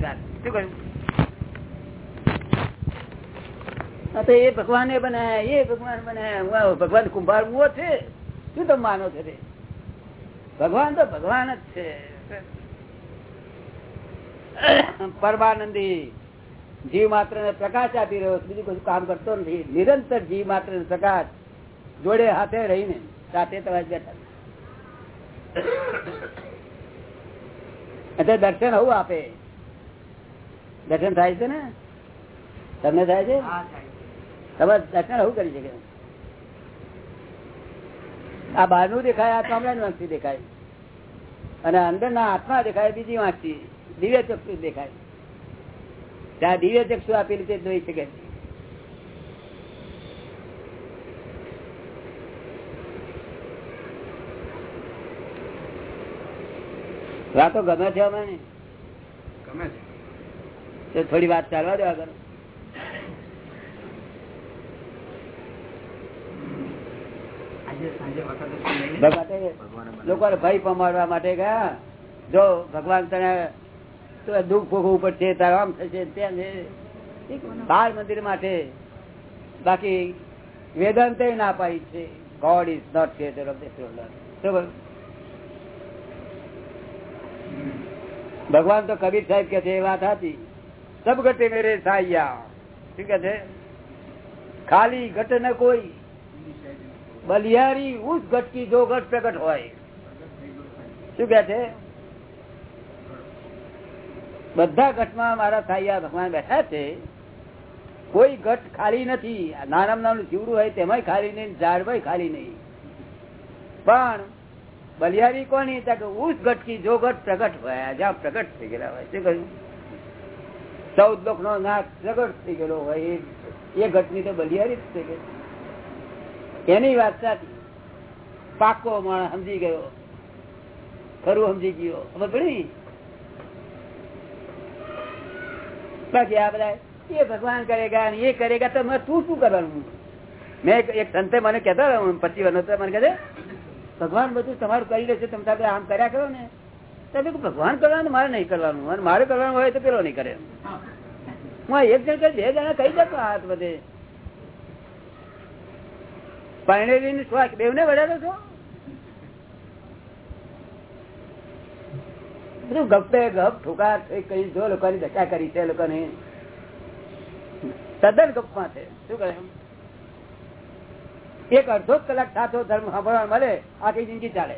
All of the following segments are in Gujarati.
સાચી વાત. શું કહ્યું? એ ભગવાન બનાયા, એ ભગવાન બનાયા. ભગવાન કુંભાર મુઓ છે. શું તમે માનો છો ભગવાન તો ભગવાન જ છે. પરમાનંદી, જીવ માત્ર ને પ્રકાશ આપી રહ્યો બીજું કશું કામ કરતો નથી. નિરંતર જીવ માત્ર પ્રકાશ જોડે હાથે રહીને સાથે તમારે બેઠા એટલે દર્શન આવું આપે. દર્શન થાય છે ને? તમને થાય છે? તમારે દર્શન આવું કરી શકે? આ બહારનું દેખાય આ કમળા વાંચથી દેખાય. અને અંદર ના આત્મા દેખાય બીજી વાંચથી દિવ્ય ચક્ષુ દેખાય. ત્યાં દિવ્ય ચક્ષુ આપેલી તે જોઈ શકે વાતો ગમે છે અમે ગમે તો થોડી વાત ચાલવા દો આગળ. લોકો ભય પમાડવા માટે ગયા જો ભગવાન તને દુઃખ ભોગવવું પડશે તારે આમ થશે ત્યાં બાર મંદિર માટે બાકી વેદાંત ના પાઈ છે. God is not creator of ભગવાન તો કબીર સાહેબ કે છે એ વાત હતી સબ ઘટે મેરે સાયા. શું છે? ખાલી ઘટ ન કોઈ. બલિયારી ઉસ ઘટકી જો ઘટ પ્રગટ હોય. શું કે છે? બધા ઘટમાં મારા સાયા ભગવાન બેઠા છે. કોઈ ઘટ ખાલી નથી. નાના નાનું જીવડું હોય તેમાં ખાલી નહીં ઝાડભાઈ ખાલી નહીં. પણ બલિયારી કોની ઉસ ઘટકી જો ઘટ પ્રગટ હોય. જ્યાં પ્રગટ થઈ ગયેલા હોય. શું કહ્યું? ચૌદ લોક નો નાક પ્રગટ થઈ ગયેલો હોય એ ઘટની તો બલિયારી જ થઈ એની વાત સાચી. પાકો માણસ સમજી ગયો. ખરું સમજી ગયો. ખબર પડી? બાકી આ બધા, એ ભગવાન કરેગા એ કરેગા, તો તું શું કરવાનું? મેં એક સંતે મને કહેતા પચીસ વર્ષ મને કહે ભગવાન બધું તમારું કરી લેશે, તમે આમ કર્યા કરો ને. ભગવાન કરવાનું, મારે નહીં કરવાનું. મારે કરવાનું હોય તો પેલો નહીં કરે. હું એક જણ કરી બે જણા કહી જતો હાથ બધે પરણેલી શ્વાસ બેવ ને વડાડો છો? બધું ગપે ગપ ઠુકાર કઈ, જો લોકોની દશા કરી છે લોકોને. તદ્દન ગપમાં છે. શું કરે એક અડધો કલાક સાચો ધર્મ સાંભળવા મળે, આખી જિંદગી ચાલે.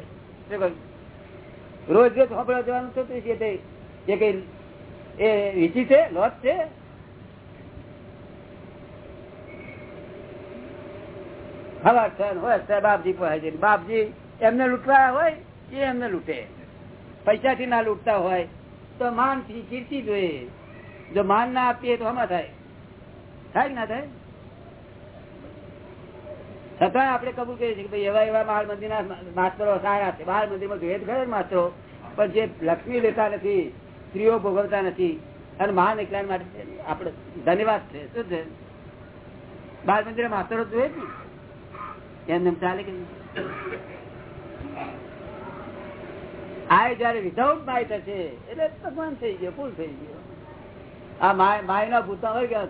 રોજ રોજ સાંભળવા જવાનું છે એ કઈ એ વીચી છે, લોસ છે? બાપજી પાસે બાપજી, એમને લૂંટવા હોય? એ એમને લૂંટે. પૈસા થી ના લૂંટતા હોય. તો માનથી કીર્તિ જોઈએ. જો માન ના આપીએ તો હમણાં થાય. થાય ના થાય? છતાં આપણે કબૂલ કરીએ છીએ કે એવા એવા બાળ મંદિર ના માસ્તરો સારા છે. બાળ મંદિરમાં ભેદ ખરે માસ્તરો, પણ જે લક્ષ્મી લેતા નથી, સ્ત્રીઓ ભોગવતા નથી, અને મહાન એકલા માટે આપડે ધન્યવાદ છે. શું છે? બાળ મંદિર માસ્તરો જોઈએ ને? એમ ચાલે કે આ જયારે વિધાઉટ માય થશે, એટલે ભગવાન થઈ ગયો, ફૂલ થઈ ગયો. આ માય ના ભૂતા હોય ગયા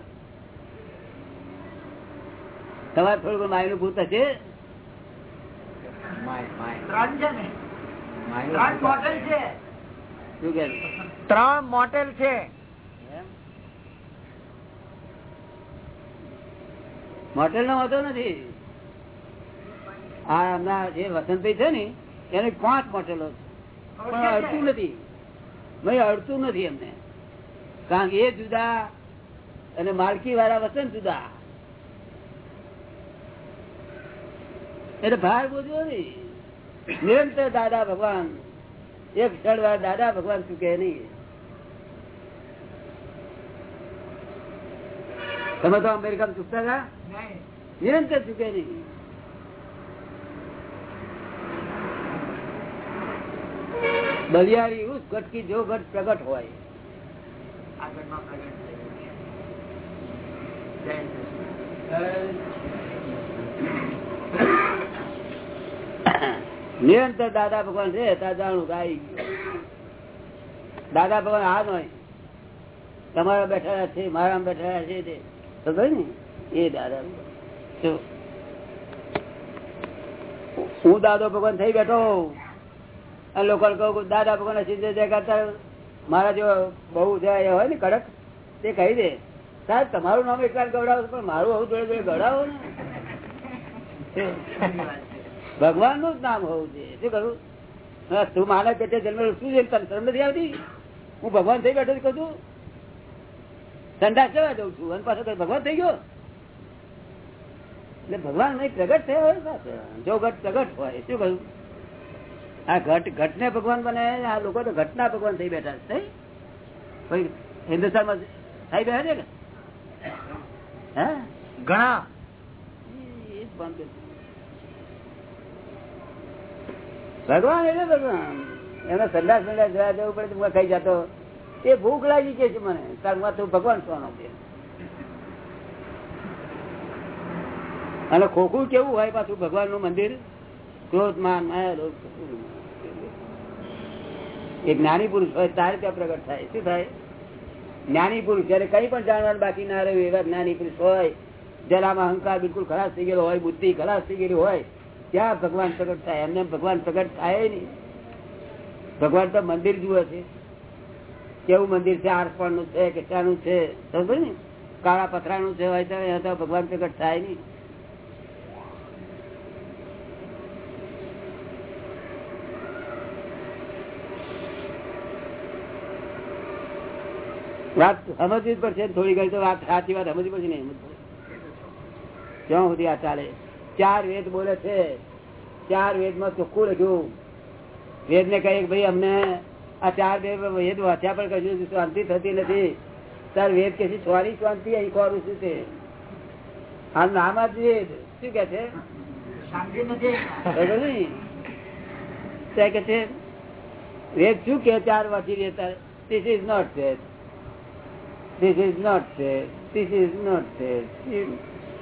તમારે થોડું માયનું. ભૂત હશે. ત્રણ મોટેલ છે. મોટેલ નો હોતો નથી. આ હમણાં જે વસંતભાઈ છે ને એને પાંચ મોટેલો પણ અડતું નથી. ભાઈ અડતું નથી એમને. કારણ કે એ જુદા અને માલકી વાળા વસંત જુદા. એટલે ભાર બોધ્યો નહીં નિરંતર દાદા ભગવાન એક ક્ષણ વાર દાદા ભગવાન ચૂકે નહીં. તમે તો અમેરિકા ચૂકતા હતા? નિરંતર ચૂકે નહીં? બલિયારી ઉસ ઘટકી જો ઘટ પ્રગટ હોય. નિરંતર દાદા ભગવાન છે જાણું ગાઈ દાદા ભગવાન આ નય તમારા બેઠા છે મારા બેઠા છે તે. ખબર ને? એ દાદા જો. હું દાદો ભગવાન થઈ બેઠો અને લોકો કહું દાદા ભગવાન સિદ્ધ જે કરતા મારા જો બહુ જાય હોય ને કડક, તે કહી દે. સાહેબ, તમારું નામ એક વાર ગવડાવો પણ મારું આવું જોડે જોડે ગવડાવો ને. ભગવાનનું જ નામ હોવું જોઈએ. શું કરું? તું માનવ પેટે જન્મ શું છે? તને શરમ નથી આવતી? હું ભગવાન થઈ બેઠો છું કદું સંડાસ જવા દઉં છું. અને પાછો ભગવાન થઈ ગયો? એટલે ભગવાન નહીં પ્રગટ થયો હોય જો ઘટ પ્રગટ હોય શું કહ્યું આ ઘટ ઘટ ને ભગવાન બને આ લોકો તો ઘટના ભગવાન થઈ બેઠા છે? કોઈ હિન્દુસ્તાનમાં થઈ બેઠા છે હે? ઘણા એ જ બંધ છે. ભગવાન એટલે ભગવાન. એનો સંદાસ સંદાસ જવા જવું પડે હું ખાઈ જતો. એ ભૂખ લાગી કે છે મને. કારણ તું ભગવાન સોનો છે. અને ખોખું કેવું હોય પાછું ભગવાનનું મંદિર ક્રોધ માન એ જ્ઞાની પુરુષ હોય, તારે ત્યાં પ્રગટ થાય. શું થાય? જ્ઞાની પુરુષ જયારે કઈ પણ જાણવાનું બાકી ના રહ્યું, એવા જ્ઞાની પુરુષ હોય. જરામાં અહંકાર બિલકુલ ખલાસ થઈ ગયેલો હોય, બુદ્ધિ ખલાસ થઈ ગયેલી હોય. ત્યાં ભગવાન પ્રગટ થાય? એમને ભગવાન પ્રગટ થાય નહીં. ભગવાન તો મંદિર જુએ છે. કેવું મંદિર છે? આરપણનું છે કે શાનું છે? સમજ ને? કાળા પથરાનું છે, હોય તો ભગવાન પ્રગટ થાય નહીં. વાત સમજવી જ પડશે થોડી ઘણી તો વાત સાચી વાત સમજવી પડશે નહીં ક્યાં સુધી આ ચાલે? ચાર વેદ બોલે છે. ચાર વેદમાં ચોખ્ખું લખ્યું. વેદ ને કહે કે ભાઈ અમને આ ચાર વેદ વેદ વાંચ્યા પણ કશું શાંતિ થતી નથી. તાર વેદ કે છે શાંતિ અહીં ખોરું શું છે? આ નામ જ વેદ. શું કે છે? શાંતિ નથી. કે છે વેદ શું કે ચાર વાંચી રહેતા this is not this is not this is not Veda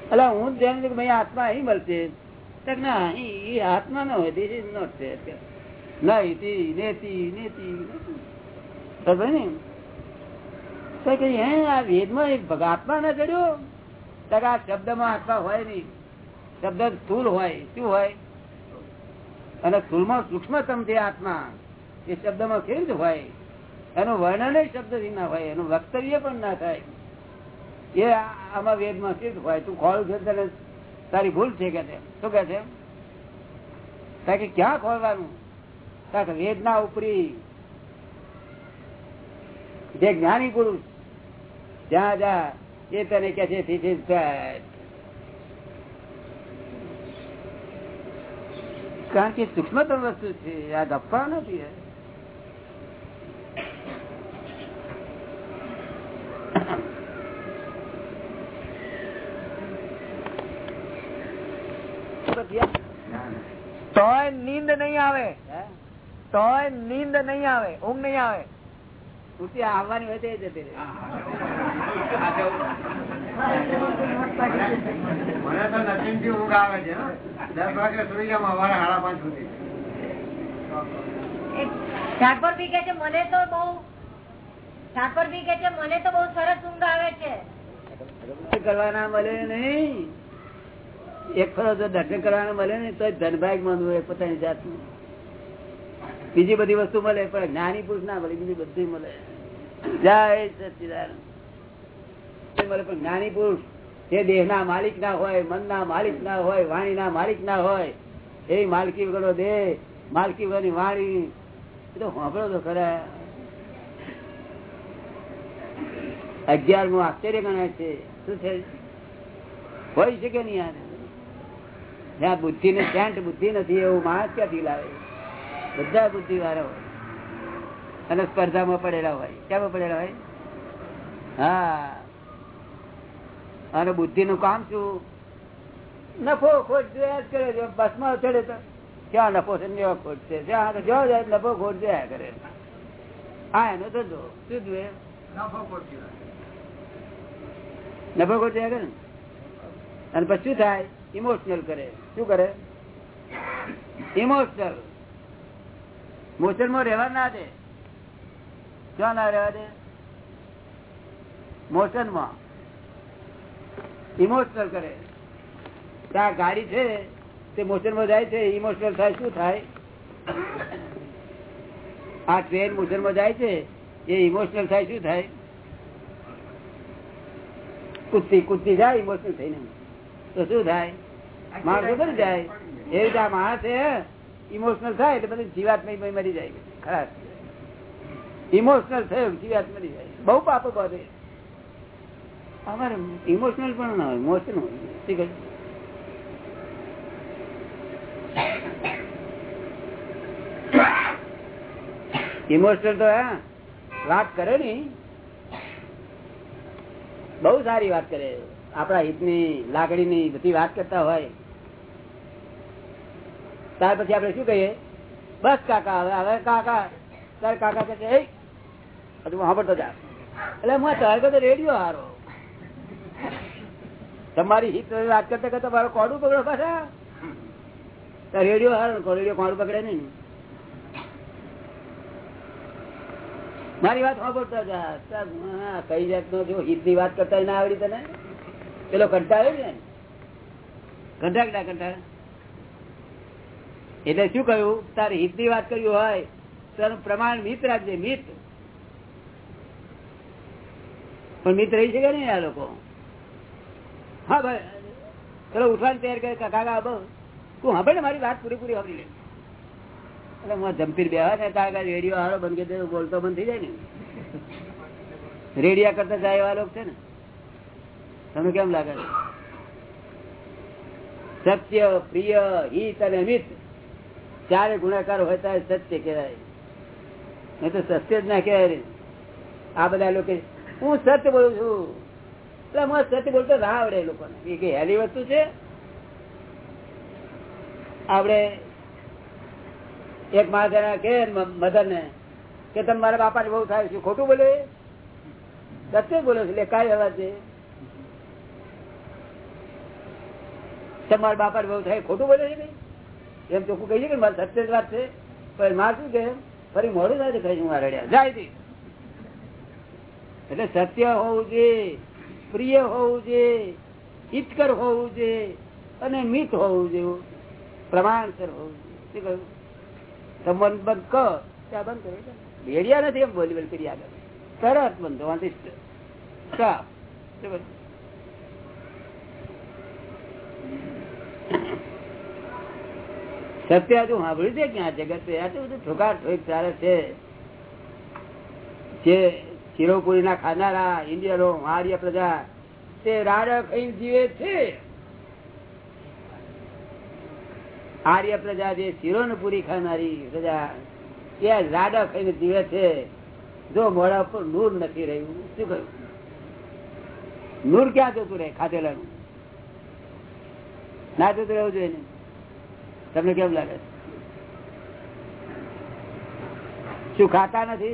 એટલે હું જ જાણું ભાઈ આત્મા અહીં મળશે ના એ આત્મા ન હોય ઇઝ નોટ ના આ આત્મા ના ચડ્યો? તો કે આ શબ્દમાં આત્મા હોય નહીં. શબ્દ સ્થુલ હોય, શું હોય? અને સ્થૂળમાં સૂક્ષ્મતમ જે આત્મા, એ શબ્દમાં કેવી રીતે હોય. એનું વર્ણન શબ્દ ના હોય, એનું વક્તવ્ય પણ ના થાય. એ આમાં વેદમાં રીતે હોય? તું ખોલું છે તને? તારી ભૂલ છે કે શું કે છે? કારણ ક્યાં ખોલવાનું? તાકે વેદના ઉપરી. જે જ્ઞાની પુરુષ, જ્યાં જા એ તને કે છે. કારણ કે સૂક્ષ્મતમ વસ્તુ છે, આ ગપ્પા નથી તોય નીંદ નહીં આવે? તોય નીંદ નહીં આવે ઊંઘ નહીં આવે. આવવાની હોય તો જતી મને તો નસીબથી ઊંઘ આવે છે દસ વાગે સુઈ જાઉં સવારે સાડા પાંચ સુધી. ઠાકોર કે છે મને તો બહુ કે છે મને તો બહુ સરસ ઊંઘ આવે છે. કરવાના મળે નહીં? એક ફરો જો દર્શન કરવાનું મળે ને તો ધનભાગ માનવું હોય પોતાની જાતનું. બીજી બધી વસ્તુ મળે, પણ જ્ઞાની પુરુષ ના મળે, બીજી બધી મળે. જય સચિદાનંદ. મળે, પણ જ્ઞાની પુરુષ એ દેહ ના માલિક ના હોય મન ના માલિક ના હોય વાણી ના માલિક ના હોય, એ માલકી વગરનો દેહ, માલકી વગરની વાણી, એ તો સાંભળો તો ખરા. અગિયારનું આશ્ચર્ય ગણાય છે. શું છે? હોય શકે નહીં યાર જ્યાં બુદ્ધિ ને સેન્ટ બુદ્ધિ નથી એવું માણસ ક્યાંથી લાવે? બધા બુદ્ધિ વાળા હોય. અને સ્પર્ધામાં પડેલા હોય. ક્યાં પડેલા હોય? હા. અને બુદ્ધિ નું કામ શું? નફો ખોટ જોયા જ કરે છે. બસમાં ચડે તો. ક્યાં નફો છે? કેવા ખોટ છે. જ્યાં જો જાય નફો ખોટ જોયા કરે. હા એનો ધંધો શું જોઈએ નફો ખોટ. નફો ખોટ જોયા કરે ને? અને પછી શું થાય? ઇમોશનલ કરે. શું કરે? ઇમોશનલ મોશનમાં રહેવા ના દે. ક્યાં ના રહેવા દે? મોશનમાં ઇમોશનલ કરે. ત્યાં ગાડી છે, તે મોશનમાં જાય છે ઇમોશનલ થાય, શું થાય? આ ટ્રેન મોશનમાં જાય છે, એ ઇમોશનલ થાય, શું થાય? કુત્તી કુસ્તી જાય ઇમોશનલ થઈને. તો શું થાય? માણસ ઉતરી જાય? એ રીતે આ માણસ છે ઇમોશનલ થાય એટલે બધું જીવાત મરી જાય. ખરાબ. ઇમોશનલ થયો જીવાત મરી જાય. બહુ પાપો બધે અમારે ઇમોશનલ પણ ના હોય ઇમોશન હોય. ઠીક છે. ઇમોશનલ તો હા વાત કરે ની બહુ સારી વાત કરે. આપણા હિતની લાગણીની બધી વાત કરતા હોય, ત્યાર પછી આપણે શું કહીએ? બસ કાકા, હવે હવે કાકા તારે કાકા કે છે હજુ સાંભળતો જા એટલે હું તારે તો રેડિયો હારો. તમારી હિત વાત કરતા કરતા મારો કોડું પકડો પાછા. રેડિયો હારો રેડિયો કોડું પકડે નહીં. મારી વાત સાંભળતો જા કઈ જાતનો જો હિતની વાત કરતા ના આવડી તને? પેલો કંટાળે ને કંટાળ કંટાળે એટલે શું કહ્યું? તારે હિતની વાત કરી હોય, તો પ્રમાણ મિત રાખજે, મિત. પણ મિત રહી શકે ને આ લોકો. હા, ભાઈ. ચલો ઉઠવાની તૈયાર કરે કાકા બહુ તું ને મારી વાત પૂરી પૂરી સાંભળી લે. એટલે હું જમ્પીર બે ને કાકા રેડિયો હારો બંધ કરી બોલતો બંધ થઈ જાય ને. રેડિયા કરતા જાય એવા લોકો છે ને. તમને કેમ લાગે સત્ય, પ્રિય, હિત અને મિત ચારે ગુણાકાર હોય ત્યારે સત્ય કહેવાય. નહીં તો સત્ય જ ના કહેવાય આ બધા લોકો હું સત્ય બોલું છું. એટલે હું સત્ય બોલતો ના આવડે લોકોને. એ કઈ વસ્તુ છે. આપણે એક માણસ કે મધર ને કે તમે મારા બાપા ને બહુ થાય છે ખોટું બોલે? સત્ય બોલે છે, એટલે કઈ અવાજ છે તમારા બાપા બહુ થાય ખોટું બોલે છે એમ ચોખ્ખું કહી છે કે મારે સત્ય વાત છે. પણ માર શું કે ફરી મોડું થાય કહી હું રડ્યા. જાય એટલે સત્ય હોવું જોઈએ પ્રિય હોવું જોઈએ હિતકર હોવું જોઈએ અને મિત હોવું જોઈએ પ્રમાણસર હોવું જોઈએ સંબંધ બંધ કહો ત્યાં બંધ કરે ભેડિયા નથી એમ બોલી બોલ કરી આગળ. તરત બંધ વાંધી સત્ય હજુ સાંભળ્યું છે ક્યાં જગત? બધું ઠોકા ચાલે છે. જે ચિરોપુરી ના ખાનારા, ઇન્ડિયનો આર્ય પ્રજા, તે રાડા ખાઈ જીવે છે. આર્ય પ્રજા જે શિરો પૂરી ખાનારી પ્રજા, એ રાડા ખાઈને જીવે છે. જો મોડા ઉપર નૂર નથી રહ્યું, શું કહ્યું? નૂર ક્યાં જતું રહે? ખાધેલાનું. ના જતું રહેવું જોઈએ તમને કેમ લાગે? શું ખાતા નથી?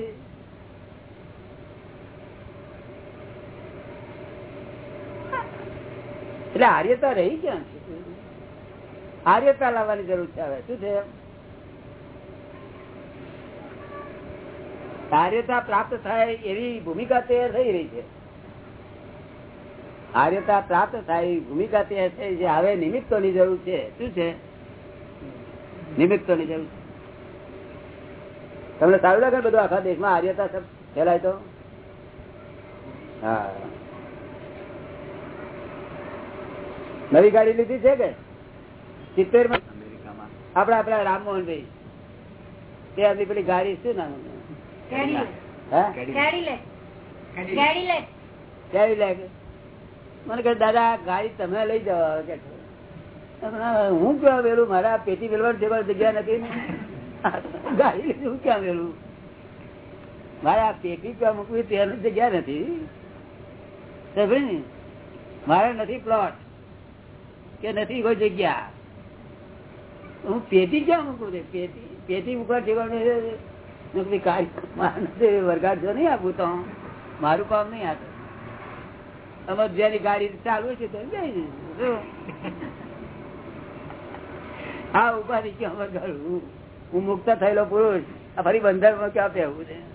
એટલે આર્યતા રહી ક્યાં છે? આર્યતા લાવવાની જરૂર છે હવે. શું છે આર્યતા પ્રાપ્ત થાય એવી ભૂમિકા તૈયાર થઈ રહી છે. આર્યતા પ્રાપ્ત થાય એવી ભૂમિકા તૈયાર થઈ છે. હવે નિમિત્તોની જરૂર છે. શું છે? નિમિત્તોની જરૂર. તમને સારું લાગે બધું આખા દેશમાં આર્યતા સબ ફેલાય તો? હા. નવી ગાડી લીધી છે કે? સિત્તેરમાં આપડા આપડા રામમોહનભાઈ. તે આપણી પેલી ગાડી શું નામ મને કહે દાદા ગાડી તમે લઈ જવા કે હું ક્યાં વેલું? મારા પેટી વેલવા જગ્યા નથી. ગાડી હું ક્યાં વેલું? મારા પેટી ક્યાં મૂકવી તેની જગ્યા નથી. મારે નથી પ્લોટ કે નથી કોઈ જગ્યા. હું પેટી ક્યાં મૂકું પેટી પેટી મૂકવા ઠેકાણું વરગાડ જો નહીં આપું તો. મારું કામ નહીં આપે. અમે જેની ગાડી ચાલુ છે તો આ ઉપાધિ ક્યાં વગર? હું મુક્ત થયેલો પુરુષ. આ ફરી બંધનમાં ક્યાં પહેવું છે?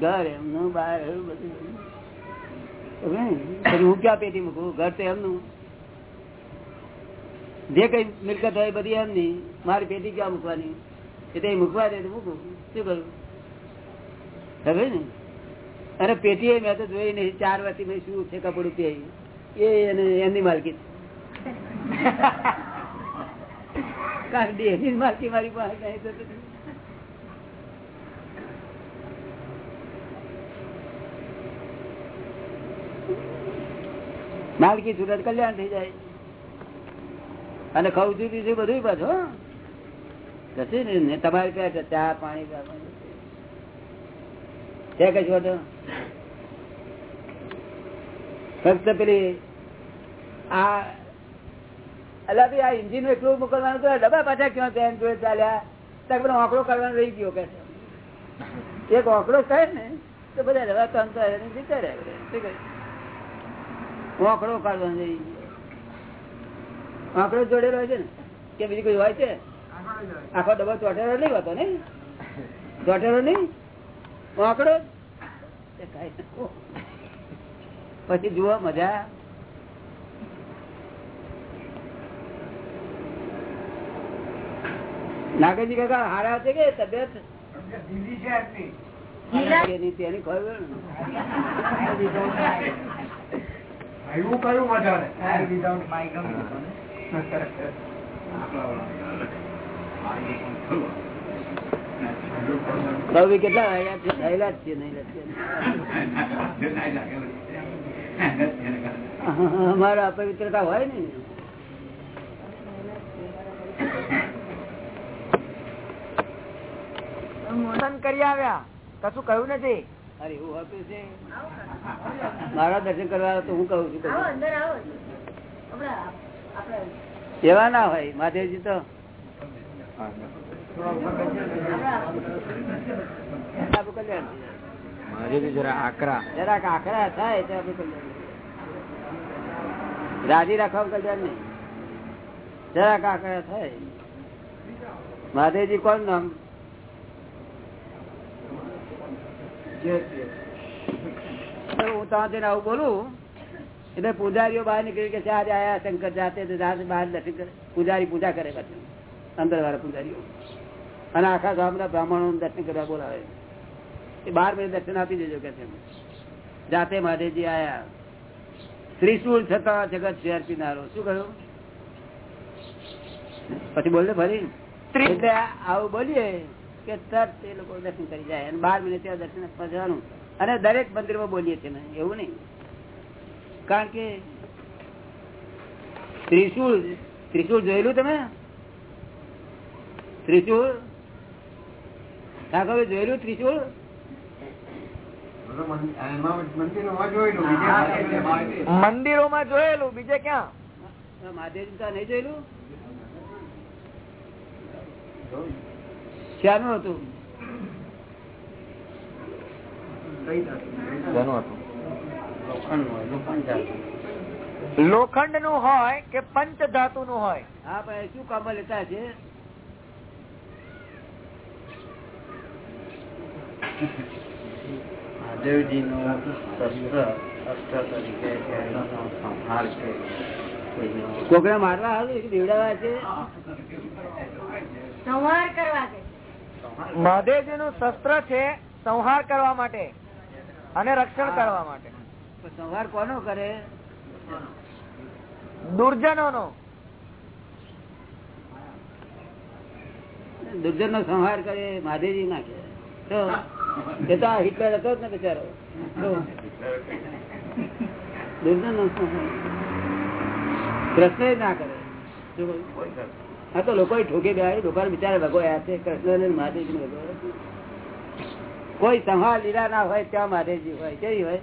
ઘર, એમનું બહાર એવું બધું. હું ક્યાં પેટી મૂકું? ઘર તો એમનું. જે કઈ મિલકત હોય બધી એમની, મારી પેટી ક્યાં મૂકવાની? એ તો એ મૂકવા દે મૂકું. શું કરું? હવે ને? અને પેટી મેં તો જોઈ નહીં ચાર વર્ષથી મેં શું છે કપડું તે એ એમની માલકી એની માલકી મારી પાસે. માલકી સુરત કલ્યાણ થઈ જાય. અને ખાવું છું પીશું બધું પાછું. કશું ને તમારે ક્યાં ચા, પાણી. છે કશું વાંધો? ફક્ત પેલી આ, અલા ભાઈ, આ ઇન્જિન એટલું મોકલવાનું તો ડબ્બા પાછા ક્યાં ત્યાં જોડે ચાલ્યા ત્યાં બધો આંકડો કાઢવાનો રહી ગયો કે. એક આંકડો કહે ને, તો બધા ડબ્બા ત્રણ તો જતા રહે શું આંકડો કાઢવાનો રહી ગયો આંકડો જોડેલો હોય છે ને કે બીજું કોઈ હોય છે? આખો ડબ્બો ચોટેલો નહીં હોતો ને? ચોટેલો નહીં? આંકડો. પછી જુઓ મજા. નાગરજી કાકા હારા છે કે તબિયત? તેની ખબર. કયું વધારે તો કેટલા? થયેલા જ છે નહીં અમારા અપવિત્રતા હોય ને કરી આવ્યા. કશું કહ્યું નથી. અરે એવું હોતું છે? મારા દર્શન કરવા તો હું કહું છું. અંદર આવો. એવા ના હોય મહાદેવજી તો. રાજી રાખવા કલ્યાણ નહીં. જરાક આકરા થાય. મહાદેવજી કોણ નામ? હું ત્યાં જઈને આવું બોલું. એટલે પૂજારીઓ બહાર નીકળી કે આજે આયા શંકર જાતે બહાર દર્શન કરે. પૂજારી પૂજા કરે પછી. અંદર વાળા પૂજારીઓ. અને આખા ગામના બ્રાહ્મણો દર્શન કરવા બોલાવે એ બાર મહિને દર્શન આપી દેજો કે છે. જાતે મહાદેવજી આયા. ત્રિશુલ છતાં જગત શેર પીનારો શું કહ્યું? પછી બોલે ફરી? એટલે આવું બોલીએ કે તરત એ લોકો દર્શન કરી જાય અને બાર મિનિટ ત્યાં દર્શન જવાનું. અને દરેક મંદિરમાં બોલીએ છીએ એવું નહીં. કારણ કે ત્રિશુલ ત્રિશુલ જોયેલું તમે? ત્રિશુલ? ઠાકોર જોયેલું ત્રિશુલ? મંદિરો માં જોયેલું બીજે ક્યાં? મહાદેવજી નહીં જોયેલું? શાનું હતું. લોખંડનું હોય કે પંચ ધાતુ નું હોય? હા ભાઈ શું કામ લેતા છે? મહાદેવજી નું શસ્ત્ર અસ્ત્ર તરીકે છે સંહાર છે કોઈનો મારવા કે છે? સંહાર કરવા છે. મહાદેવજી નું શસ્ત્ર છે સંહાર કરવા માટે અને રક્ષણ કરવા માટે. સંહાર કોનો કરે? દુર્જનો નો દુર્જન નો સંહાર કરે મહાદેવજી ના કરે એ તો હિટલર હતો જ ને બિચારો. તો દુર્જન નો કૃષ્ણ ના કરે. હા તો લોકો ઠોકે ગયા લોકો બિચારા ભગવાયા છે કૃષ્ણ ને મહાદેવજી ને. કોઈ સંહાર લીલા ના હોય ત્યાં મહાદેવજી હોય. કેવી હોય?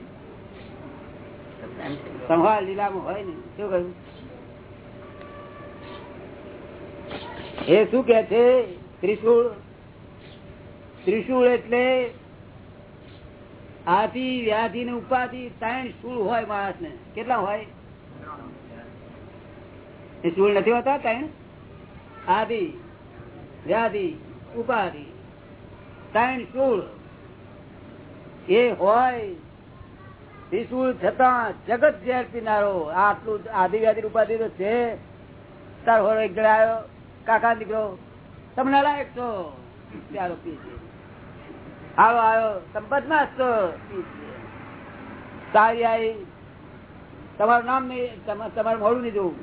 સંહાર લીલામાં હોય ને, શું કહ્યું? એ શું કે છે? ત્રિશુળ. ત્રિશુળ એટલે આદિ વ્યાધિ ને ઉપાધિ ત્રણ શૂળ હોય માણસ ને કેટલા હોય? એ શૂળ નથી હોતા ત્રણ? આદિ વ્યાધિ, ઉપાધિ. ત્રણ શૂળ. એ હોય ત્રિશુળ છતાં જગત ઝેર પીનારો. આટલું આદિવ્યાદી ઉપાધિ તો છે. તાર હોરો એક જણા કાકા દીકરો, તમને લાયક છો? ત્યારો પી આવો આવ્યો સંપતમાં છો. સારી આવી તમારું નામ નહીં તમારું મોડું નહીં જોવું.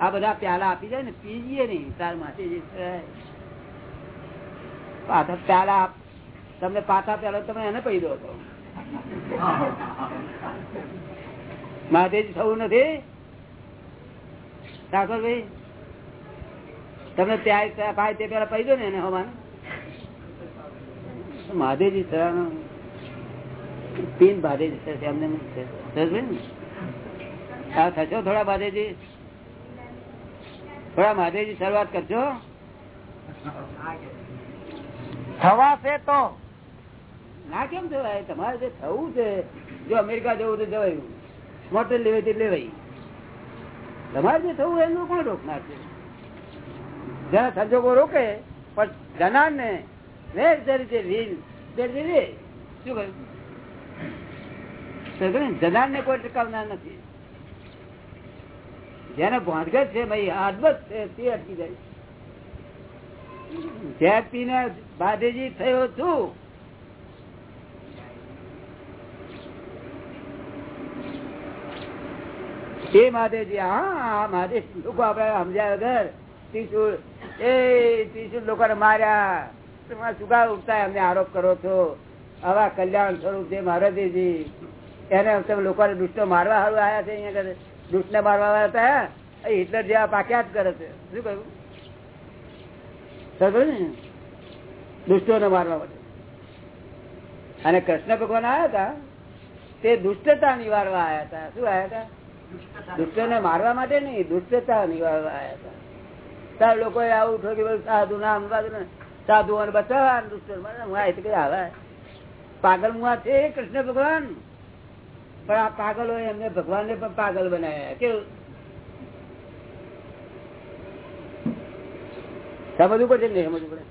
આ બધા પ્યાલા આપી જાય ને પીજીએ નહીં તાર છે. પાછા પ્યાલા તમને પાછા પ્યાલો તમે એને પી દો તો. મહાદેવજી થવું નથી? ઠાકોરભાઈ, તમને ત્યાં ભાઈ તે પેલા પી ને એને હવાને? મહાદેવજી થવાનો. તીન ભાદેજી થશે, એમને? હા, થશો થોડા ભાદેજી થોડા મહાદેવજી શરૂઆત કરજો. થવાશે તો. ના, કેમ જવાય? તમારે જે થવું છે, જો અમેરિકા જવું તો જવાયું. મોટર લેવાય તે લેવાય. તમારે જે થવું એનું કોણ રોકનાર છે? જરા સંજોગો રોકે, પણ જનાર ને ને કોઈ ટકાવનાર નથી. જેને ભોંધગત છે, ભાઈ અદભુત છે, તે પીને બાધેજી થયો છું તે મહાદેવજી, હા લોકો આપડે સમજ્યા વગર ત્રિશુલ એ ત્રિશુલ લોકોને માર્યા. સુગા ઉઠતા અમને આરોપ કરો છો. આવા કલ્યાણ સ્વરૂપ છે મહારાજજી. એને તમે લોકોને દુષ્ટો મારવા હારું આવ્યા છે અહીંયા આગળ? દુષ્ટ ને મારવા આવ્યા હતા હિટલર જેવા પાક્યા જ કરે છે. શું કહ્યું? સમજ ને? દુષ્ટો ને મારવા માટે. અને કૃષ્ણ ભગવાન આવ્યા હતા, તે દુષ્ટતા નિવારવા આવ્યા હતા. શું આવ્યા હતા? દુષ્ટો ને મારવા માટે નહીં, દુષ્ટતા નિવારવા લોકો આવું ઠોકી સાધુ ને સાધુ અને બચાવવા કઈ આવે પાગલ મુઆ છે, કૃષ્ણ ભગવાન? પણ આ પાગલો એમને ભગવાન ને પણ પાગલ બનાવ્યા. કેવું? સમજવું પડશે ને સમજવું પડે?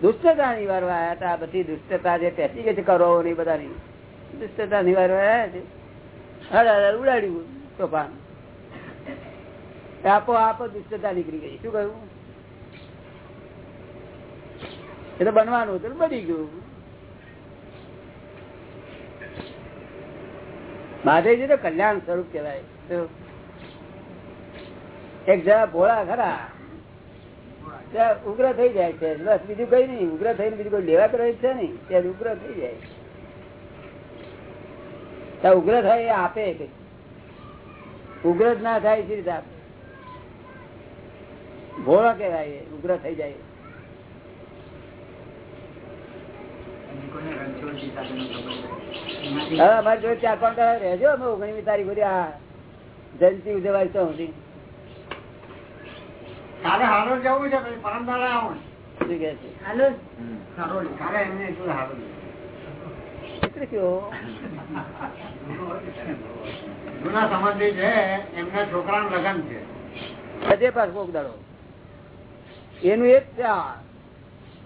દુષ્ટતા નિવારવા આવ્યા હતા બધી દુષ્ટતા જે પેસી ગઈ છે કરો ની બધાની. દુષ્ટતા નિવારવા આવ્યા છે. ઉડાડ્યું તોફાન આપો આપો, દુષ્ટતા નીકળી ગઈ. શું કહ્યું? એ તો બનવાનું હતું બની ગયું. મહાદેવજી તો કલ્યાણ સ્વરૂપ કેવાય એક જરા ભોળા ખરા. ઉગ્ર થઈ જાય છે. બસ બીજું કઈ નહીં. ઉગ્ર થઈને બીજું કોઈ લેવા કરે છે નહીં. ત્યારે ઉગ્ર થઈ જાય ત્યાં ઉગ્ર થાય એ આપે કઈ ઉગ્ર જ ના થાય છે રીતે આપે. ભોળા કહેવાય ઉગ્ર થઈ જાય હવે અમારી જોડે ચાર પાંચ દાડા રહેજો અમે ઓગણીમી તારીખ બધી આ જયંતિ ઉજવાય તો સુધી. કાલે હાલોલ જવું છે પરમ દાડા આવું શું કે છે? હાલોલ? કાલે એમને એટલું હાલોલ? મિત્ર કયો? જૂના સંબંધી છે એમના છોકરાનું લગ્ન છે. બધે પાસ કોક દાડો. એનું એક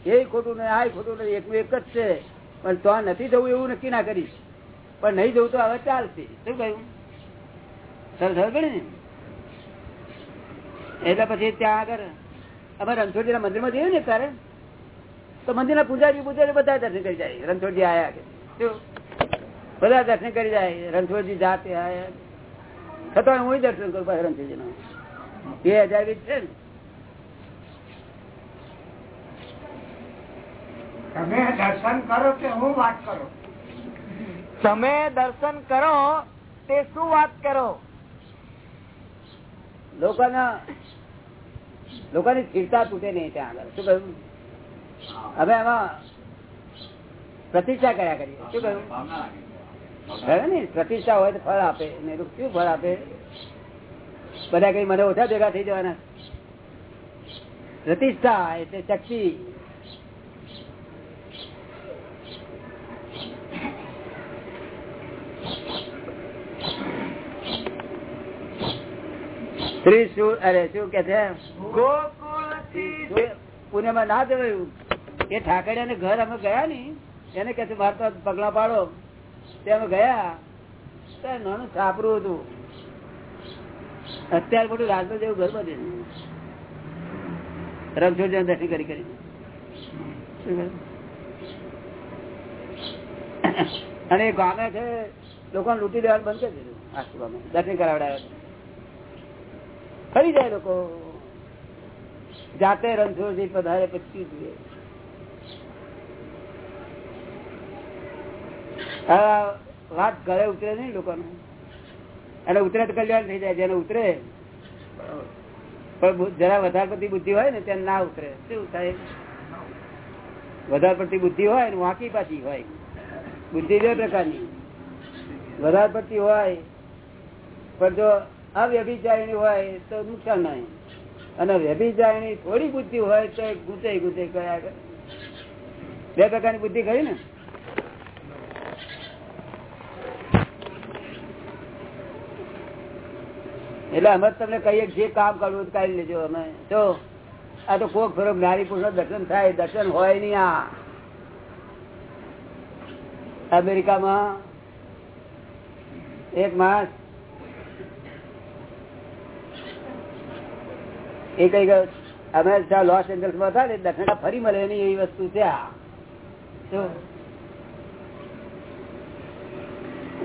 એ ખોટું નહીં આ ખોટું નહીં એકનું એક જ છે. પણ તો નથી જવું એવું નક્કી ના કરીશ. પણ નહીં જવું તો હવે ચાલશે. શું કહ્યું? સરસ હવે ને? એટલે પછી ત્યાં આગળ અમે રણછોડજી ના મંદિરમાં જઈએ ને ત્યારે તો મંદિર ના પૂજારી પૂજારી બધા દર્શન કરી જાય. રણછોડજી આયા કે? બધા દર્શન કરી જાય રણછોડજી જાતે છતાં હું દર્શન કરું પાછા રણછોડજી નો બે હજાર વીસ છે ને. તમે દર્શન કરો કે હું વાત કરો? તમે દર્શન કરો તે શું વાત કરો? લોકોના લોકોની સ્થિરતા તૂટે નહીં ત્યાં આગળ. શું કહ્યું? હવે એમાં પ્રતિષ્ઠા કર્યા કરીએ. શું કહ્યું? ને? પ્રતિષ્ઠા હોય તો ફળ આપે ને શું ફળ આપે? બધા કઈ મને ઓછા ભેગા થઈ જવાના. પ્રતિષ્ઠા એટલે શક્તિ. શ્રી શું અરે શું કે છે? પુણ્યમાં ના જવાયું. એ ઠાકરિયા ને ઘર અમે ગયા ને એને કે છે પગલા પાડો. ત્યાં ગયા. નાનું છાપરું હતું. અત્યારે બધું રાજમાં જેવું ઘર બધે રણછોડ દર્શન કરી કરી. અને ગામે છે, લોકોને લૂંટી દેવાનું બંધ કરી દીધું. આખું ગામે. દર્શન કરાવડાવ્યા ફરી જાય લોકો. જાતે રણછોડજી પધારે પછી જુએ વાત ઘરે ઉતરે નઈ લોકો એને ઉતરે તો કલ્યાણ થઈ જાય, જેને ઉતરે, પણ જરા વધારે પડતી બુદ્ધિ હોય ને ત્યાં ના ઉતરે. શું થાય? વધારે પડતી બુદ્ધિ હોય ને વાંકી પાછી હોય. બુદ્ધિ બે પ્રકારની. વધારે પડતી હોય, પણ જો અવ્યભિચારીણી હોય તો નુકસાન નહીં. અને વ્યભિચારીણી થોડી બુદ્ધિ હોય તો ગુતે ગુતે કયા. બે પ્રકારની બુદ્ધિ કરી ને? એટલે અમે તમને કહીએ જે કામ કરવું કાઢી લેજો અમે. તો આ તો કોક ફેરો જ્ઞાની પુરુષ દર્શન થાય, દર્શન હોય નહીં આ. અમેરિકામાં એક માસ એ કઈ અમે ત્યાં લોસ એન્જલ્સમાં હતા ને દર્શન ફરી મળે નહીં એવી વસ્તુ ત્યાં આ.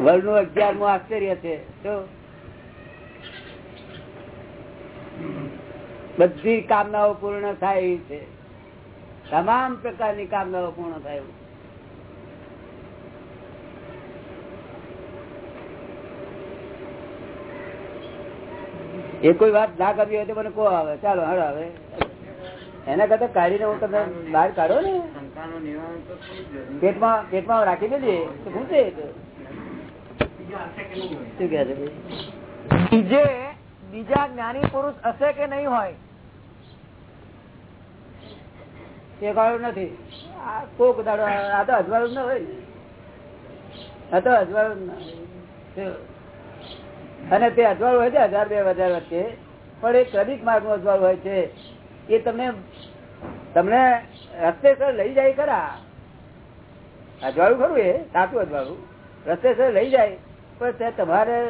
વર્લ્ડનું અગિયારમું આશ્ચર્ય છે. શું બધી કામનાઓ પૂર્ણ થાય એવી છે. તમામ પ્રકારની કામનાઓ પૂર્ણ થાય. એ કોઈ વાત ના કરવી હોય તો મને કો આવે ચાલો હળ આવે એના કરતા કાઢીને હું તમે બહાર કાઢો ને. પેટમાં પેટમાં રાખી દેજે. તો? ભૂસે. શું કહે છે? બીજે, બીજા જ્ઞાની પુરુષ હશે કે નહીં હોય? એ કાળું નથી. કોક દાડો આ તો અજવાળું ના હોય આ તો અજવાળું ના હોય. અને તે અજવાળું હોય છે, હજાર બે હજાર વચ્ચે. પણ એ ક્રમિક માર્ગનું અજવાળું હોય છે. એ તમને તમને રસ્તે લઈ જાય ખરા. અજવાળું ખરું એ, સાચું અજવાળું. રસ્તે લઈ જાય. પણ તે તમારે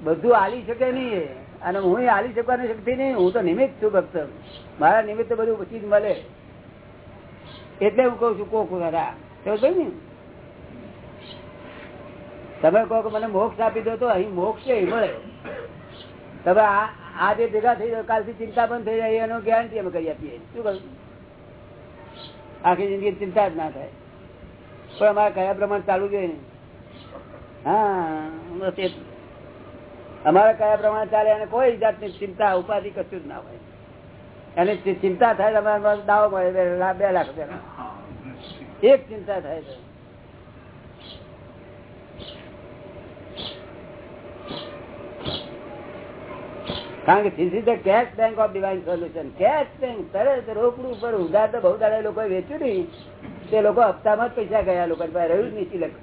બધું આલી શકે નહીં અને હું આલી શકવાની શક્તિ નહીં. હું તો નિમિત્ત છું ભક્ત. મારા નિમિત્તે બધું ચીજ મળે. એટલે હું કઉ છું, કોક દાદા. ને? તમે કહો કે મને મોક્ષ આપી દો તો અહીં મોક્ષ છે, એ મળે. તમે આ જે ભેગા થઈ જાય કાલથી ચિંતા બંધ થઈ જાય, એનો ગેરંટી અમે કરી આપીએ. શું કહ્યું? આખી જિંદગી ચિંતા જ ના થાય. પણ અમારે કયા પ્રમાણે ચાલુ જોઈએ ને? હા. અમારે કયા પ્રમાણે ચાલે અને કોઈ જાતની ચિંતા ઉપાધિ કશું જ ના હોય. અને ચિંતા થાય તમારા દાવો મળે, બે લાખ બે લાખ રૂપિયા. એક ચિંતા થાય કારણ કે this is the cash bank of divine solution cash bank તરત રોકડું પર ઉધાર તો બહુ દાડા લોકો વેચ્યું નહીં. તે લોકો હપ્તામાં જ પૈસા ગયા લોકો રહ્યું જ નહીં સિલક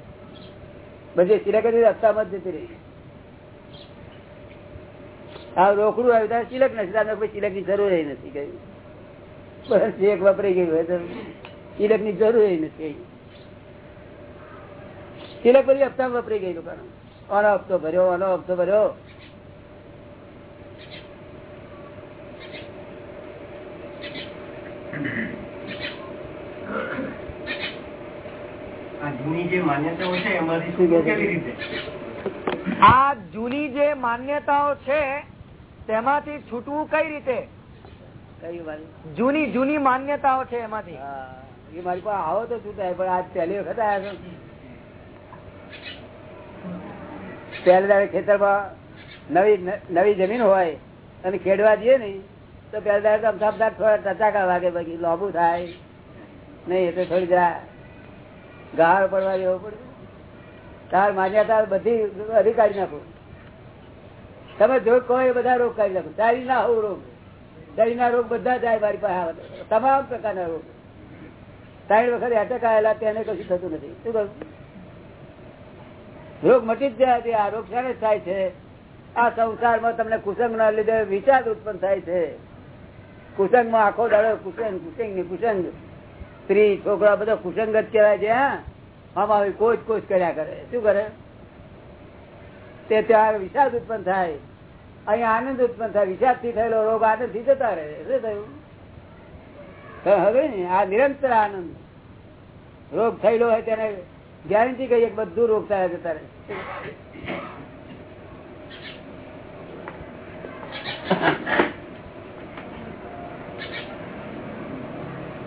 બધી સિલક હપ્તામાં જ જતી રહી. આ રોકડું આવ્યું ત્યારે સિલક નથી તારે સિલકની જરૂર નથી કઈ. બસ એક વપરાઈ ગયું હોય તો સિલકની જરૂર નથી કઈ. સિલક પછી હપ્તા વપરાઈ ગયેલું કારણ આનો હપ્તો ભર્યો આનો હપ્તો ભર્યો. આ જૂની જે માન્યતાઓ છે તેમાંથી છૂટવું કઈ રીતે? જૂની જૂની માન્યતાઓ છે એમાંથી. એ મારી પાસે આવો તો થાય? પણ આજ પહેલી વખત આવ્યા છો. પહેલા દાડે ખેતરમાં નવી નવી જમીન હોય અને ખેડવા જઈએ ને તો પહેલા દાડે તો અમથામથા થોડા ટચાકા વાગે પછી લોબુ થાય. નહીં એટલે થોડી જરા ગાળ પડવા જેવો પડે તાર માન્યતા બધી અધિકારી નાખો. તમે જો એ બધા રોગ કાઢી નાખો. તારી ના હોવ રોગ. શરીરના રોગ બધા જાય મારી પાસે આવે. તમામ પ્રકારના રોગ. ત્રણ વખત એટેક આવેલા, તેને કશું થતું નથી. શું કહ્યું રોગ મટી જ જાય છે. આ રોગ શાને થાય છે? આ સંસારમાં તમને કુસંગ ના લીધે વિચાર ઉત્પન્ન થાય છે. કુસંગમાં આખો દાડો કુસંગ કુસંગ ને કુસંગ. સ્ત્રી, છોકરા બધા કુસંગ જ કહેવાય છે, હા? આમ કોચ કોચ કર્યા કરે. શું કરે? તે ત્યાં વિષાદ ઉત્પન્ન થાય. અહીંયા આનંદ ઉત્પન્ન થાય વિષાદથી થયેલો રોગ આનંદથી જતા રહે શું થયું? હવે ને આ નિરંતર આનંદ. રોગ થયેલો હોય તેને ગેરંટી કહીએ બધું રોગ થાય જતા રહે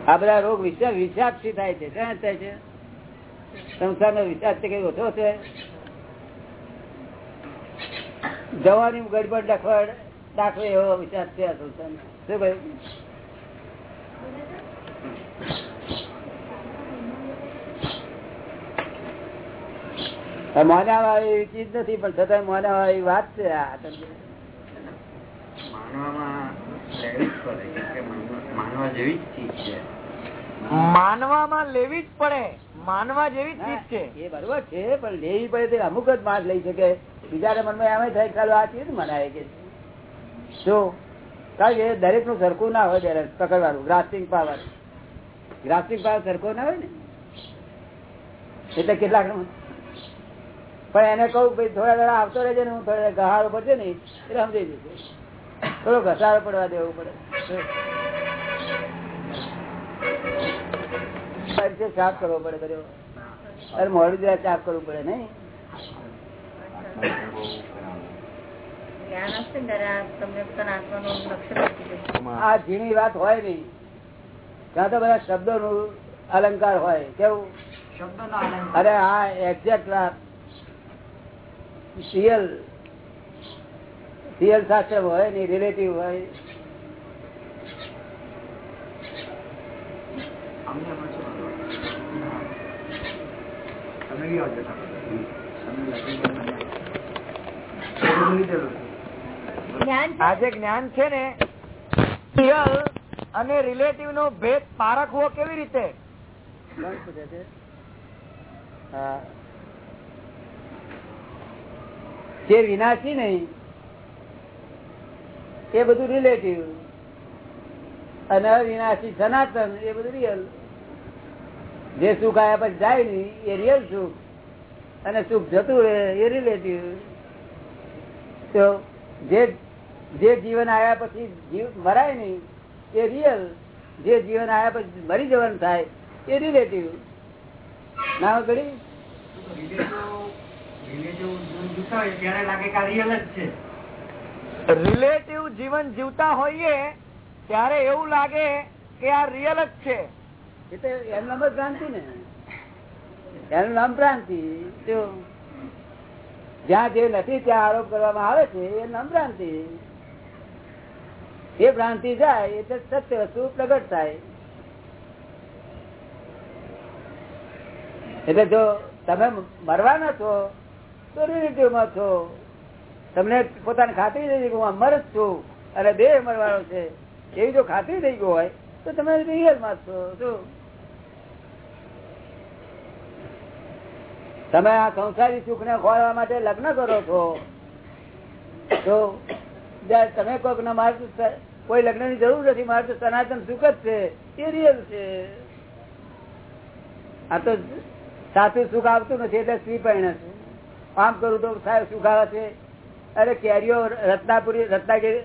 આ બધા રોગ વિષાદ વિષાદથી થાય છે. ક્યાં થાય છે? સંસાર નો વિષાદ છે કઈ ઓછો છે? જવાની ગડબડ ડખવડ દાખલો એવો વિચાર છે શું ભાઈ માનવા એવી ચીજ નથી પણ છતાં માનવા એવી વાત છે આ. માનવામાં લેવી જ પડે. માનવા- જેવી જ ચીજ છે. માનવામાં લેવી જ પડે માનવા જેવી ચીજ છે એ બરોબર છે પણ લેવી પડે તે અમુક જ માણસ લઈ શકે. બીજાના મનમાં એમ થાય ચાલો આ ચીજ મનાય કે શું કારણ કે દરેકનું સરખું ના હોય ત્યારે પકડવાનું ગ્રાફ્ટિંગ પાવર ગ્રાસ્પિંગ પાવર સરખો ના હોય ને? એટલે કેટલાક પણ એને કહું ભાઈ થોડા થોડા આવતો રહેજે ને, હું થોડા ગહારો પડશે ને, એટલે સમજી જશે. થોડો ઘસારો પડવા દેવું પડે. સાફ કરવો પડે બધો. અરે મોડું સાફ કરવું પડે નહીં જ્ઞાન હશે ને ત્યારે આ ઝીણી વાત હોય નહીં. ત્યાં તો બધા શબ્દો નું અલંકાર હોય. કેવું? અરે હા એક્ઝેક્ટ વાત. સિયલ સિયલ સાથે હોય ને રિલેટિવ હોય. જ્ઞાન છે? આ જે જ્ઞાન છે ને રિયલ અને રિલેટિવ નો ભેદ પારખવો કેવી રીતે. જે વિનાશી નહીં એ બધું રિલેટિવ અને અવિનાશી સનાતન એ બધું રિયલ જે સુખ આવ્યા પછી જાય નહીં એ રિયલ સુખ. અને સુખ જતું રહે એ રિલેટિવ તો જે જે જીવન આવ્યા પછી જીવ મરાય નહીં એ રિયલ જે જીવન આવ્યા પછી મરી જવાનું થાય એ રિલેટિવ ના ઘડી ત્યારે લાગે કે આ રિયલ જ છે રિલેટિવ જીવન જીવતા હોઈએ ત્યારે એવું લાગે કે આ રિયલ જ છે. એટલે એનું નામ જ ભ્રાંતિ ને. એનું નામ ભ્રાંતિ. જ્યાં જે નથી, ત્યાં આરોપ કરવામાં આવે છે, એ નમ્રાંતિ એ ભ્રાંતિ જાય, એટલે સત્ય વસ્તુ પ્રગટ થાય. એટલે જો તમે મરવાના છો, તો રિલેટિવમાં છો. તમને પોતાની ખાતરી થઈ ગઈ હું અમર છું, અને દેહ મરવાનો છે, એવી જો ખાતરી થઈ ગયો હોય, તો તમે રિયલમાં છો. શું? તમે આ સંસારી સુખ ને ખોળવા માટે લગ્ન કરો છો? તો તમે કોક ના મારું કોઈ લગ્નની જરૂર નથી મારે તો સનાતન સુખ જ છે, એ રિયલ છે. આ તો સાચું સુખ આવતું નથી, એટલે સ્ત્રી પરિણ છે આમ કરું તો સુખ આવે છે? અરે કેરીઓ રત્નાપુરી રત્નાગીરી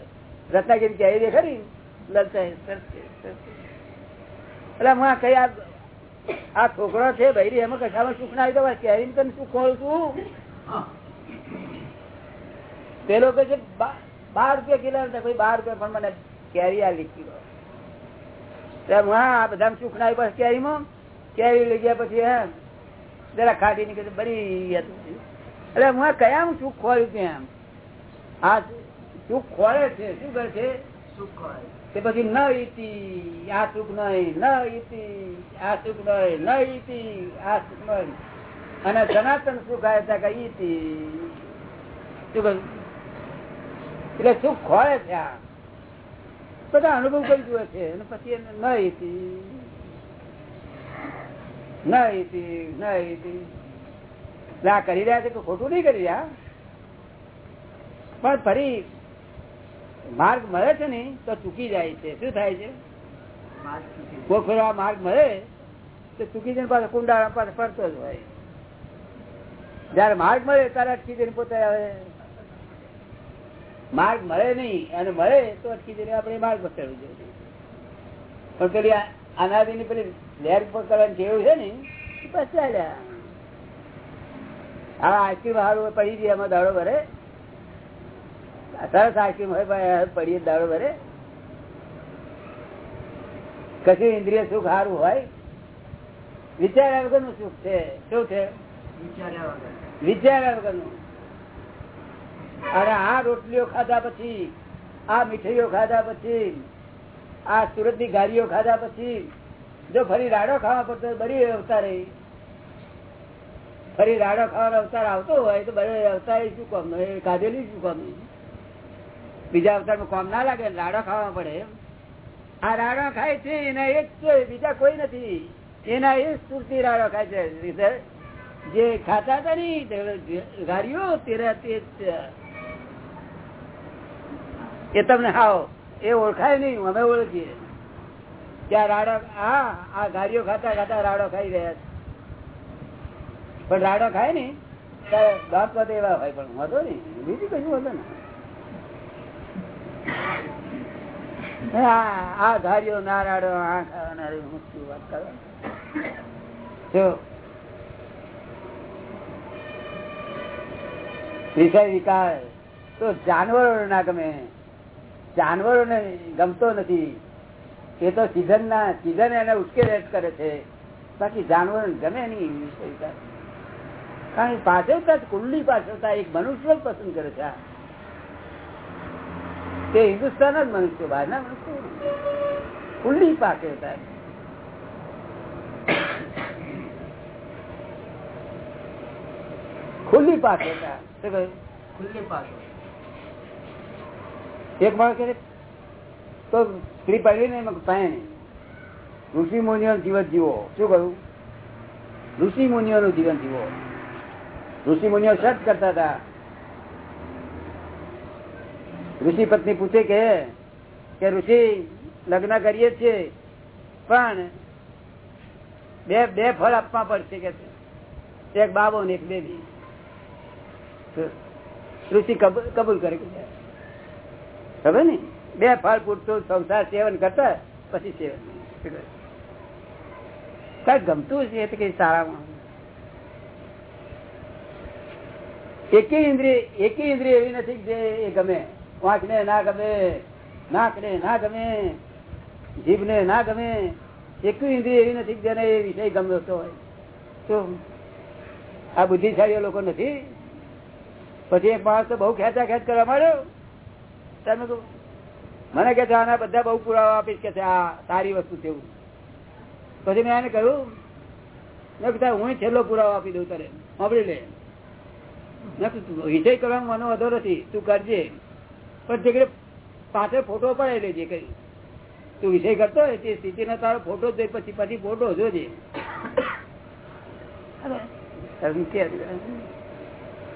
રત્નાગીરી કેરી ખરી. એટલે હું આ કઈ આ આ છોકરો છે બૈરી, એમાં કશામાં સુખ ના આવી કેરી તને સુખ ખોલ તું? પેલો કે છે બાર રૂપિયા કિલો કોઈ બાર રૂપિયા પણ મને કેરી આ લીધી હા, આ બધા સુખ ના આવ્યું કેરીમાં. કેરી લઈ ગયા પછી હે જરા ખાટી નીકળી બરી હતી. એટલે હું કયા સુખ ખોલ્યું ત્યાં આ સુખ ખોળે છે. શું કરે છે. તે પછી ન ઈતિ આ સુખ નહીં ન ઈતિ આ સુખ નહીં ન ઈતિ આ સુખ નહીં અને સનાતન સુખ આવ્યા કે ઈતિ એટલે સુખ ખોળે છે આ. બધા અનુભવ કરી જુએ છે. અને પછી એને ન ઈતિ ન ઈતિ ન ઈતિ કરી રહ્યા છે કે ખોટું નહીં કરી રહ્યા? પણ ફરી માર્ગ મળે છે ને તો ચૂકી જાય છે. શું થાય છે? માર્ગ મળે તો ચૂકી જઈને પાછો કુંડાળા પાસે ફરતો જ હોય. જયારે માર્ગ મળે ત્યારે અટકી જઈને પોતે આવે માર્ગ મળે નહીં અને મળે તો અટકી જઈને આપણે માર્ગ પર ચડવું જોઈએ. પણ પેલી અનાદિ ની પેલી લહેર પર કરવાની જેવું છે ને બસ ચાલ્યા હા આઈસ્ક્રીમ સારું પડી ગયા એમાં દાડો ભરે. સરસ આઈસ્ક્રીમ હોય ભાઈ પડીએ દાડો ભરે. કશું ઇન્દ્રિય સુખ સારું હોય? વિચાર્યા વગરનું સુખ છે. શું છે? વિચાર્યા વગર. નું અને આ રોટલીઓ ખાધા પછી આ મીઠાઈઓ ખાધા પછી આ સુરતની ગાડીઓ ખાધા પછી જો ફરી રાડો ખાવા પડતો બરી અવતાર ફરી રાડો ખાવાનો અવતાર આવતો હોય તો બરી અવતાર શું કામ? કાઢેલી શું કામ? બીજા અવતારમાં કોમ ના લાગે રાડો ખાવા પડે આ રાડો ખાય છે, એના એક છે બીજા કોઈ નથી. એના એ સુરતી રાડો ખાય છે. જે ખાતા હતા ને ગાડીઓ એ તમને હાવ એ ઓળખાય નહીં, અમે ઓળખીએ. ત્યાં રાડો હા, આ ગાડીઓ ખાતા ખાતા રાડો ખાઈ રહ્યા છે. પણ રાડો ખાય ને ત્યારે પદ એવા હોય પણ વાંધો નહીં. બીજું કશું વાંધો ને આ ધાર્યો નારાડો આ ખાવાના મુશ્કેલ વાત કરો. જો. વિષય વિકાર. તો જાનવરો ના ગમે. જાનવરો ને ગમતો નથી. એ તો સીઝન ના સીઝન એને ઉશ્કેર કરે છે. બાકી જાનવરો ગમે નહીં વિષય વિકાર. કારણ કે પાછળતા કુંડલી પાછળતા એક મનુષ્ય પસંદ કરે છે તે હિન્દુસ્તાન જ મનુષ્ય બહારના મનુષ્ય કુંડલી પાછળતા ખુલ્લી પાકે એક માણસ તો સ્ત્રી પડવી ને પાણી ઋષિ મુનિઓ જીવન જીવો. શું કહ્યું? ઋષિ મુનિઓ નું જીવન જીવો. ઋષિ મુનિઓ સત કરતા હતા ઋષિ પત્ની પૂછે કે કે ઋષિ, લગ્ન કરીએ છીએ, પણ બે બે ફળ આપવા પડશે કે એક બાબો ને એક બેબી. ઋષિ કબૂલ કરે ખબર ને બે ફળ પૂરતું સંસાર સેવન કરતા પછી સેવન કઈ ગમતું છે કઈ સારામાં. એકે ઇન્દ્રિય એકે ઇન્દ્રિય એવી નથી જે એ ગમે. વાંક ને ગમે, નાકને ના ગમે જીભ ને ના ગમે, એક ઇન્દ્રિય એવી નથી જેને એ વિષય ગમતો હોય. તો આ બુદ્ધિશાળીઓ લોકો નથી. પછી એક માણસ તો બહુ ખેંચા ખેંચ કરવા માંડ્યો. તમે મને કે આના બધા બહુ પુરાવા આપીશ કે આ સારી વસ્તુ છે એવું. પછી મેં એને કહ્યું હું છેલ્લો પુરાવો આપી દઉં તારે સાંભળી લે. વિષય કરવાનો મનો વધો નથી. તું કરજે. પણ જે પાછળ ફોટો પડે લેજે કઈ તું વિષય કરતો હોય તે સ્થિતિ નો તારો ફોટો જોઈ પછી પછી ફોટો જોજે.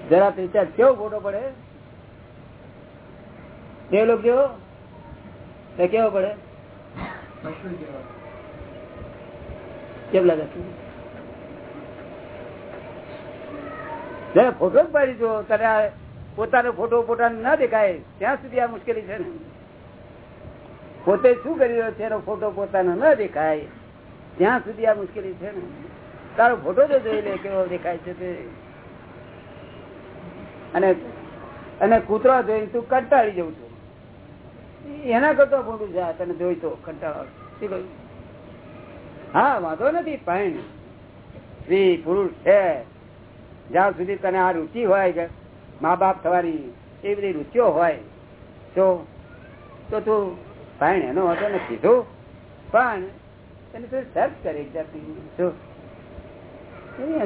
જરા ત્રીચાર કેવો ફોટો પડે? તે લોકો જેવો? કેવો પડે? કેમ લાગે? જરા ફોટો જ પાડી જો ત્યારે પોતાનો ફોટો પોતાને ના દેખાય, ત્યાં સુધી આ મુશ્કેલી છે ને. પોતે શું કરી રહ્યો છે એનો ફોટો પોતાનો ન દેખાય, ત્યાં સુધી આ મુશ્કેલી છે ને. તારો ફોટો તો જોઈ લે કેવો દેખાય છે તે. અને અને કૂતરો જોઈ તું કંટાળી જવું છું. એના કરતા મોટું છે તને જોઈ તો કંટાળો હા, વાંધો નથી, પણ સ્ત્રી પુરુષ છે. જ્યાં સુધી તને આ રુચિ હોય કે મા બાપ થવાની એ બધી રૂચિઓ હોય, તો તો તું ભાઈ એનો હતો ને કીધું. પણ એને તું સર્ચ કરે શું?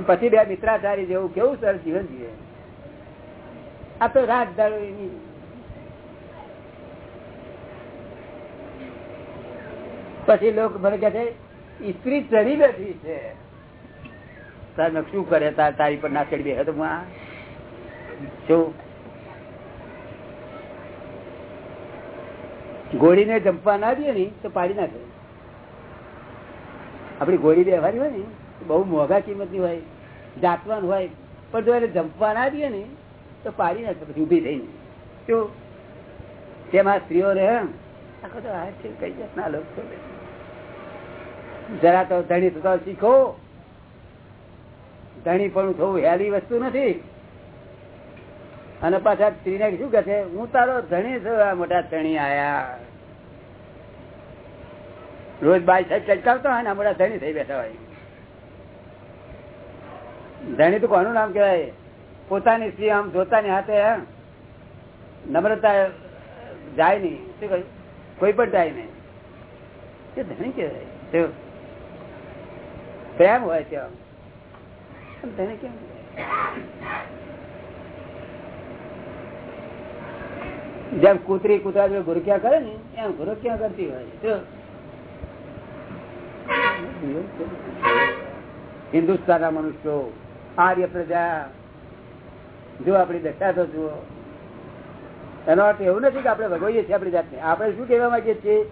પછી બે મિત્રાચારી જેવું કેવું સર જીવન જીવે? આ તો રાત દાડો એની. પછી લોકો મને કે છે સ્ત્રી ચડી બેઠી છે. શું કરે, તાર તારી પર ના ચડી બે તો શું? ગોળીને જંપવા ના દે ને, તો પાડી નાખે. આપડી ગોળી વ્યવહારી હોય ને બહુ મોંઘા કિંમતની હોય, જાતવાન હોય, પણ જો એને જંપવા ના દે ને, તો પાડી નાખે, પછી ઊભી થઈને. શું? તેમાં સ્ત્રીઓ રહે? આખો તો આ છે, કઈ જાતના લોકો જરા તો ધણી થતા શીખો. ધણી પણ થોડું હેલી વસ્તુ નથી. અને પાછા સ્ત્રીને શું કે છે? હું તારો ધણી છું મોટા ધણી આયા. રોજ બાઈ સાહેબ ચટકાવતો હોય ને મોટા ધણી થઈ બેઠા હોય. ધણી તો કોનું નામ કહેવાય? પોતાની સ્ત્રી આમ જોતાની હાથે નમ્રતા જાય નહીં. શું કહ્યું? કોઈ પણ જાય નહીં. એ ધણી કહેવાય. પ્રેમ હોય ત્યાં. ધણી કેમ જેમ કૂતરી કૂતરા જો કરે ને, એમ ગુરક્યા કરતી હોય. હિન્દુસ્તાન ના મનુષ્યો, આર્ય પ્રજા, જો આપણી દશા તો જુઓ. એનો અર્થ એવું નથી કે આપણે ભગવીએ છીએ આપણી જાતને. આપણે શું કહેવા માંગીએ છીએ?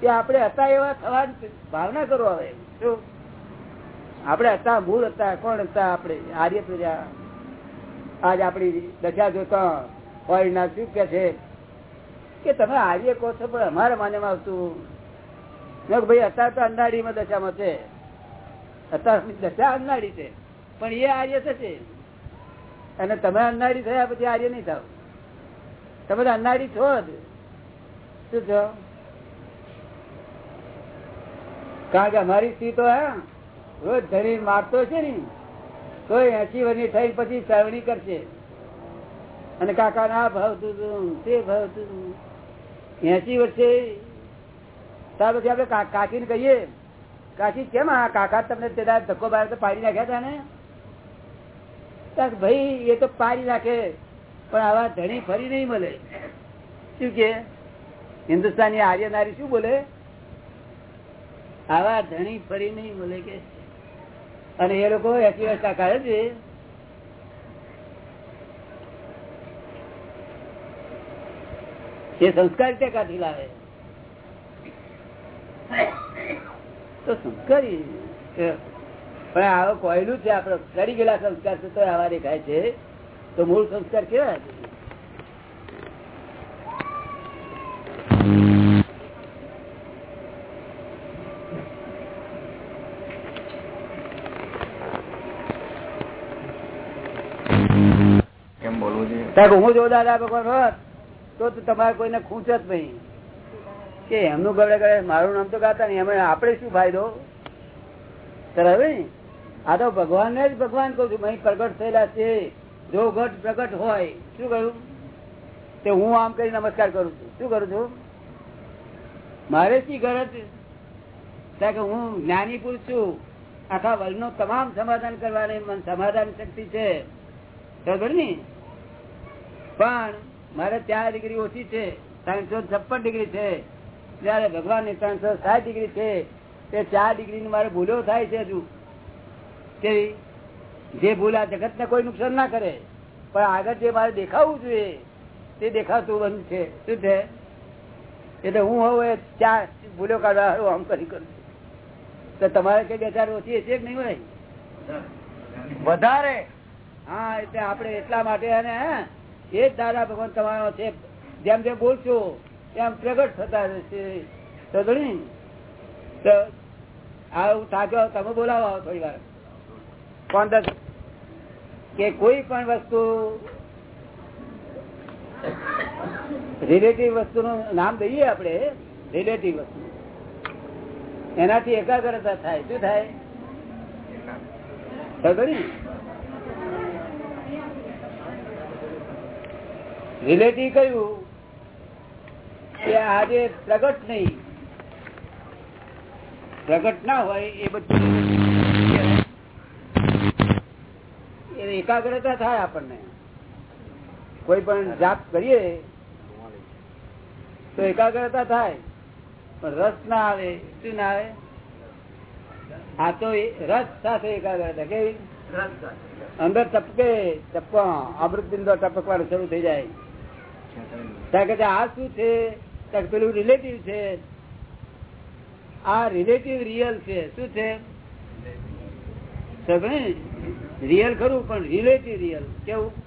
કે આપણે હતા એવા થવાની ભાવના કરો હવે. શું આપણે હતા, મૂળ હતા, કોણ હતા આપણે? આર્ય પ્રજા. આજ આપણી દશા જોતા હોય ના શું કે છે? કે તમે આર્ય કહો છો, પણ અમારા માન્યમાં આવતું. ભાઈ, અત્યારે તો અંધાડીમાં દશામાં છે. અત્યારની દશા અંધારી છે, પણ એ આર્ય થશે. અને તમે અંધારી થયા પછી આર્ય નહીં થાવ. તમે તો અંધારી છો જ. શું છો? કારણ કે અમારી સ્ત્રી તો, હે, રોજ ધરી મારતો છે ને. તો એસી વર્ષની થઈ પછી ચરવણી કરશે. અને કાકા ના ભાવતું તું, તે ભાવતું એસી વર્ષે ત્યાર પછી આપડે કાકી ને કહીએ, કાકી, કેમ આ કાકા તમને તેના ધક્કો બાર પાડી નાખ્યા હતા ને? ભાઈ, એ તો પાડી નાખે, પણ આવા ધણી ફરી નહીં મળે. શું કે? હિન્દુસ્તાની આર્ય નારી શું બોલે? આવા ધણી ફરી નહીં મળે કે. અને એ લોકો એસી વર્ષ કાકા છે. એ સંસ્કાર ટેકાથી લાવે? તો સંસ્કારી પણ આવો કોયલું છે આપડે કરી ગયેલા સંસ્કાર છે તો આવા દેખાય છે. તો મૂળ સંસ્કાર કેવા છે? હું જો દાદા ભગવાન હોત તો તમારે કોઈને ખૂંચ જ નહીં. કે એમનું ગળે ગળે મારું નામ તો ગાતા નહીં. એમાં આપણે શું ફાયદો? હવે આ તો ભગવાન ને જ ભગવાન કહું છું. અહીં પ્રગટ થયેલા છે. જો ઘટ પ્રગટ હોય, શું કહ્યું? તે હું આમ કરી નમસ્કાર કરું છું. શું કરું છું? મારે શી ગરજ કે હું જ્ઞાની પુરુષ છું. આખા વર્લ્ડ તમામ સમાધાન કરવાની સમાધાન શક્તિ છે. ખબર ને? પણ મારે ચાર ડિગ્રી ઓછી છે ત્રણસો છપ્પન ડિગ્રી છે. ત્યારે ભગવાનની ત્રણસો સાત ડિગ્રી છે તે ચાર ડિગ્રી ની મારે ભૂલો થાય છે હજુ. કેવી? જે ભૂલ આ જગત ને કોઈ નુકસાન ના કરે પણ આગળ જે મારે દેખાવું જોઈએ તે દેખાતું બંધ છે. શું છે? એટલે હું હવે એ ચાર ભૂલો કાઢવા આમ કરી કરું તો તમારે કઈ બે ચાર ઓછી હશે કે નહીં હોય? વધારે. હા એટલે આપડે એટલા માટે અને એ જ દાદા ભગવાન તમારો છે. જેમ જેમ બોલશો, તેમ પ્રગટ થતા રહેશે. તો તમે બોલાવો થોડી વાર. કોણ કે કોઈ પણ વસ્તુ રિલેટિવ વસ્તુ નું નામ દઈએ આપણે રિલેટિવ વસ્તુ. એનાથી એકાગ્રતા થાય. શું થાય? ખબર રિલેટિવ કહ્યું કે આજે પ્રગટ નહીં. પ્રગટ ના હોય એ બધું. એકાગ્રતા થાય આપણને. કોઈ પણ જાપ કરીએ તો એકાગ્રતા થાય. પણ રસ ના આવે શું ના આવે. આ તો રસ સાથે એકાગ્રતા કેવી? અંદર ટપકે ટપકો અમૃત બિંદુ ટપકવાનું શરૂ થઈ જાય. ત્યાં કે આ શું છે? પેલું રિલેટિવ છે. આ રિલેટિવ રિયલ છે. શું છે? રિયલ ખરું, પણ રિલેટિવ રિયલ કેવું?